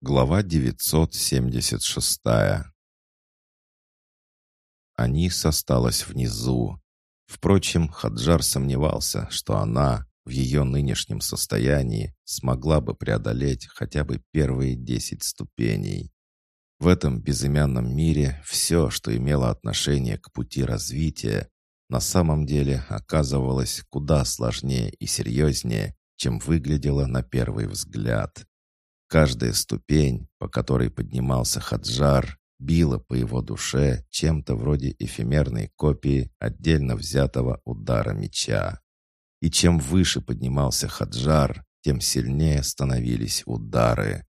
Глава 976 Анис осталась внизу. Впрочем, Хаджар сомневался, что она в ее нынешнем состоянии смогла бы преодолеть хотя бы первые десять ступеней. В этом безымянном мире все, что имело отношение к пути развития, на самом деле оказывалось куда сложнее и серьезнее, чем выглядело на первый взгляд. Каждая ступень, по которой поднимался Хаджар, била по его душе чем-то вроде эфемерной копии отдельно взятого удара меча. И чем выше поднимался Хаджар, тем сильнее становились удары.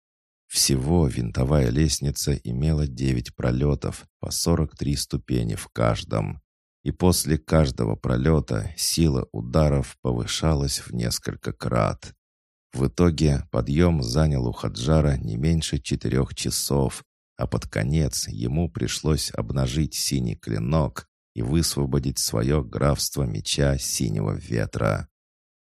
Всего винтовая лестница имела девять пролетов по 43 ступени в каждом. И после каждого пролета сила ударов повышалась в несколько крат. В итоге подъем занял у Хаджара не меньше четырех часов, а под конец ему пришлось обнажить синий клинок и высвободить свое графство меча синего ветра.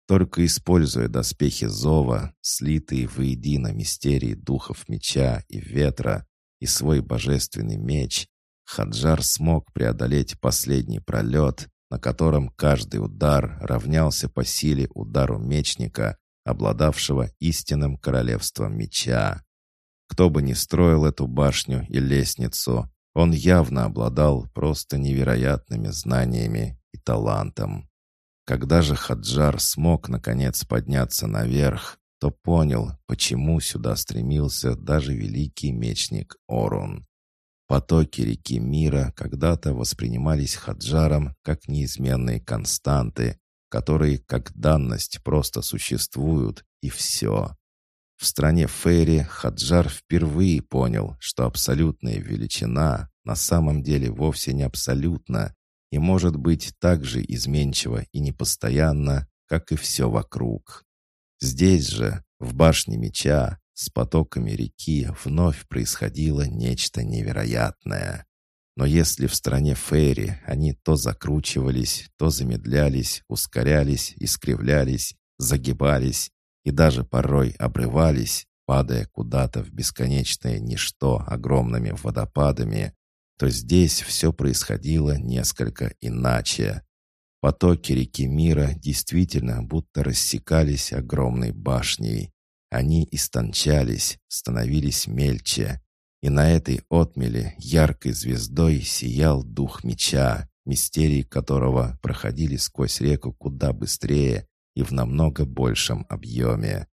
Только используя доспехи Зова, слитые воедино мистерии духов меча и ветра, и свой божественный меч, Хаджар смог преодолеть последний пролет, на котором каждый удар равнялся по силе удару мечника, обладавшего истинным королевством меча. Кто бы ни строил эту башню и лестницу, он явно обладал просто невероятными знаниями и талантом. Когда же Хаджар смог наконец подняться наверх, то понял, почему сюда стремился даже великий мечник Орун. Потоки реки мира когда-то воспринимались Хаджаром как неизменные константы, которые как данность просто существуют, и все. В стране Фейри Хаджар впервые понял, что абсолютная величина на самом деле вовсе не абсолютна и может быть так же изменчива и непостоянна, как и все вокруг. Здесь же, в башне меча, с потоками реки вновь происходило нечто невероятное. Но если в стране Фейри они то закручивались, то замедлялись, ускорялись, искривлялись, загибались и даже порой обрывались, падая куда-то в бесконечное ничто огромными водопадами, то здесь все происходило несколько иначе. Потоки реки мира действительно будто рассекались огромной башней. Они истончались, становились мельче, и на этой отмеле яркой звездой сиял дух меча, мистерии которого проходили сквозь реку куда быстрее и в намного большем объеме.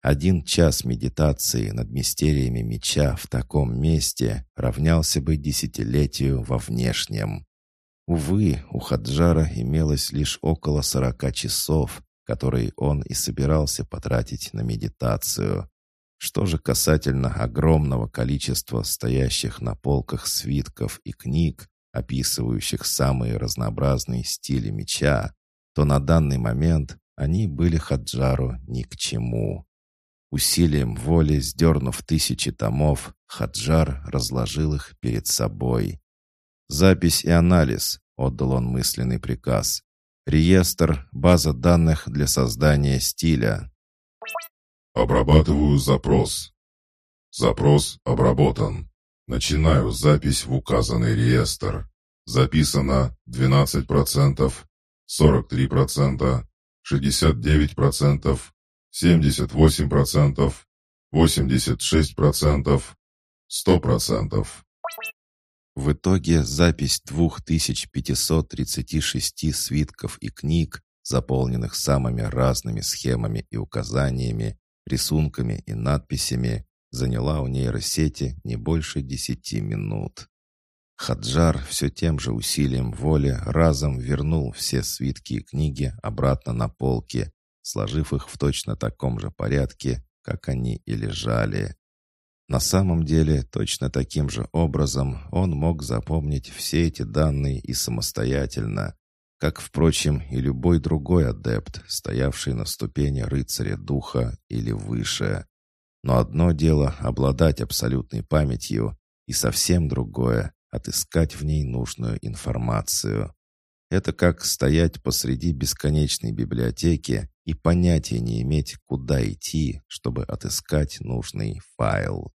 Один час медитации над мистериями меча в таком месте равнялся бы десятилетию во внешнем. Увы, у Хаджара имелось лишь около сорока часов, которые он и собирался потратить на медитацию. Что же касательно огромного количества стоящих на полках свитков и книг, описывающих самые разнообразные стили меча, то на данный момент они были Хаджару ни к чему. Усилием воли, сдернув тысячи томов, Хаджар разложил их перед собой. «Запись и анализ», — отдал он мысленный приказ. «Реестр, база данных для создания стиля». Обрабатываю запрос. Запрос обработан. Начинаю запись в указанный реестр. Записано 12%, 43%, 69%, 78%, 86%, 100%. В итоге запись 2536 свитков и книг, заполненных самыми разными схемами и указаниями, рисунками и надписями, заняла у нейросети не больше десяти минут. Хаджар все тем же усилием воли разом вернул все свитки и книги обратно на полки, сложив их в точно таком же порядке, как они и лежали. На самом деле, точно таким же образом он мог запомнить все эти данные и самостоятельно, как, впрочем, и любой другой адепт, стоявший на ступени рыцаря духа или выше. Но одно дело — обладать абсолютной памятью, и совсем другое — отыскать в ней нужную информацию. Это как стоять посреди бесконечной библиотеки и понятия не иметь, куда идти, чтобы отыскать нужный файл.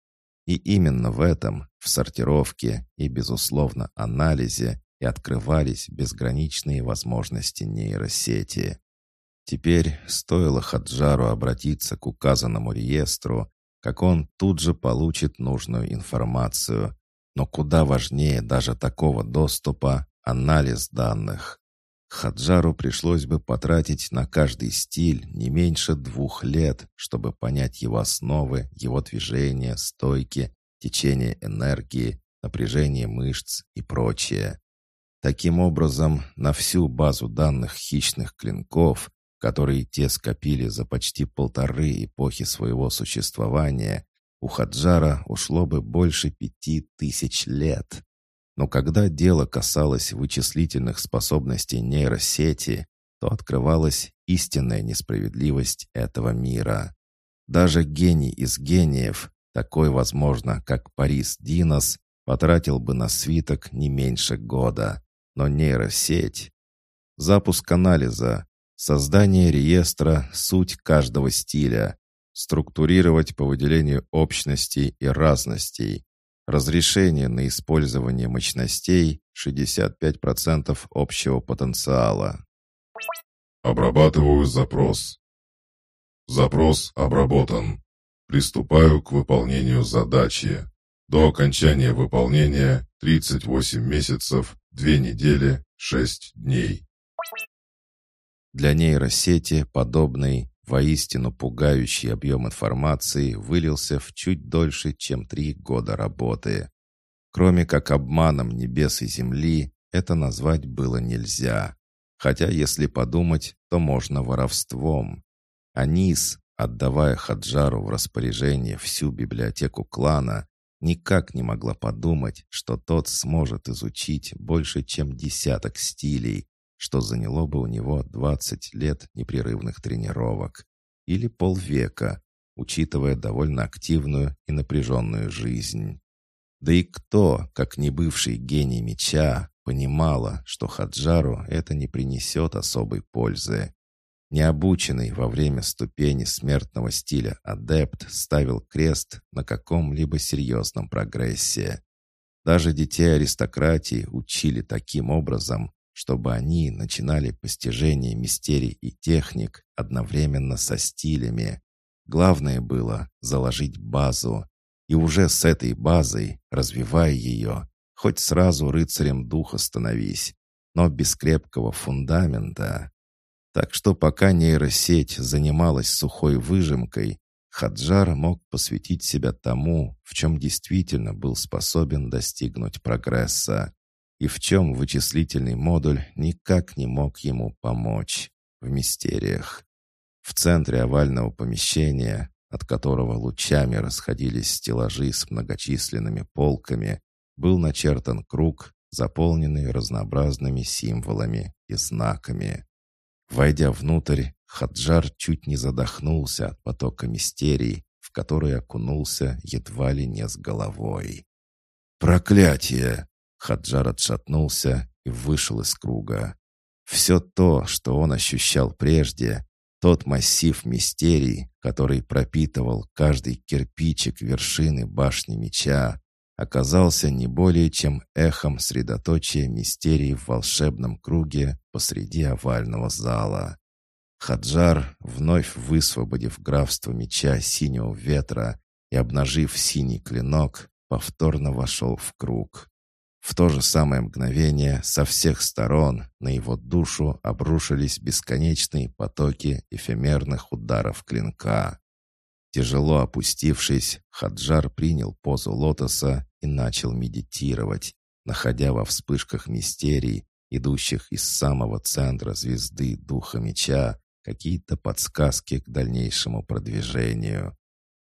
И именно в этом, в сортировке и, безусловно, анализе и открывались безграничные возможности нейросети. Теперь стоило Хаджару обратиться к указанному реестру, как он тут же получит нужную информацию. Но куда важнее даже такого доступа – анализ данных. Хаджару пришлось бы потратить на каждый стиль не меньше двух лет, чтобы понять его основы, его движения, стойки, течение энергии, напряжение мышц и прочее. Таким образом, на всю базу данных хищных клинков, которые те скопили за почти полторы эпохи своего существования, у Хаджара ушло бы больше пяти тысяч лет. Но когда дело касалось вычислительных способностей нейросети, то открывалась истинная несправедливость этого мира. Даже гений из гениев, такой, возможно, как Парис Динос, потратил бы на свиток не меньше года но нейросеть. Запуск анализа, создание реестра, суть каждого стиля, структурировать по выделению общностей и разностей, разрешение на использование мощностей 65% общего потенциала. Обрабатываю запрос. Запрос обработан. Приступаю к выполнению задачи. До окончания выполнения 38 месяцев Две недели, шесть дней. Для нейросети подобный, воистину пугающий объем информации вылился в чуть дольше, чем три года работы. Кроме как обманом небес и земли, это назвать было нельзя. Хотя, если подумать, то можно воровством. Анис, отдавая Хаджару в распоряжение всю библиотеку клана, никак не могла подумать, что тот сможет изучить больше, чем десяток стилей, что заняло бы у него 20 лет непрерывных тренировок или полвека, учитывая довольно активную и напряженную жизнь. Да и кто, как не бывший гений меча, понимала, что Хаджару это не принесет особой пользы. Необученный во время ступени смертного стиля адепт ставил крест на каком-либо серьезном прогрессе. Даже детей аристократии учили таким образом, чтобы они начинали постижение мистерий и техник одновременно со стилями. Главное было заложить базу, и уже с этой базой, развивая ее, хоть сразу рыцарем духа становись, но без крепкого фундамента так что пока нейросеть занималась сухой выжимкой, Хаджар мог посвятить себя тому, в чем действительно был способен достигнуть прогресса, и в чем вычислительный модуль никак не мог ему помочь в мистериях. В центре овального помещения, от которого лучами расходились стеллажи с многочисленными полками, был начертан круг, заполненный разнообразными символами и знаками. Войдя внутрь, Хаджар чуть не задохнулся от потока мистерий, в который окунулся едва ли не с головой. «Проклятие!» Хаджар отшатнулся и вышел из круга. Все то, что он ощущал прежде, тот массив мистерий, который пропитывал каждый кирпичик вершины башни меча, оказался не более чем эхом средоточия мистерии в волшебном круге посреди овального зала. Хаджар, вновь высвободив графство меча синего ветра и обнажив синий клинок, повторно вошел в круг. В то же самое мгновение со всех сторон на его душу обрушились бесконечные потоки эфемерных ударов клинка. Тяжело опустившись, Хаджар принял позу лотоса и начал медитировать, находя во вспышках мистерий, идущих из самого центра звезды Духа Меча, какие-то подсказки к дальнейшему продвижению.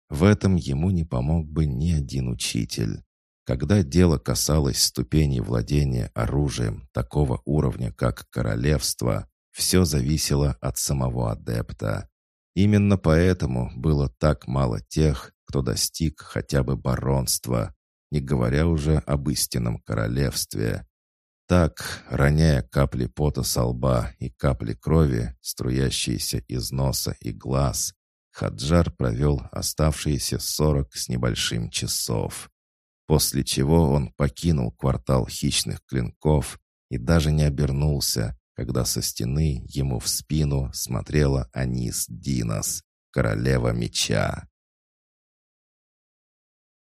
В этом ему не помог бы ни один учитель. Когда дело касалось ступеней владения оружием такого уровня, как королевство, все зависело от самого адепта. Именно поэтому было так мало тех, кто достиг хотя бы баронства, не говоря уже об истинном королевстве. Так, роняя капли пота со лба и капли крови, струящиеся из носа и глаз, Хаджар провел оставшиеся сорок с небольшим часов. После чего он покинул квартал хищных клинков и даже не обернулся, когда со стены ему в спину смотрела Анис Динас, королева меча.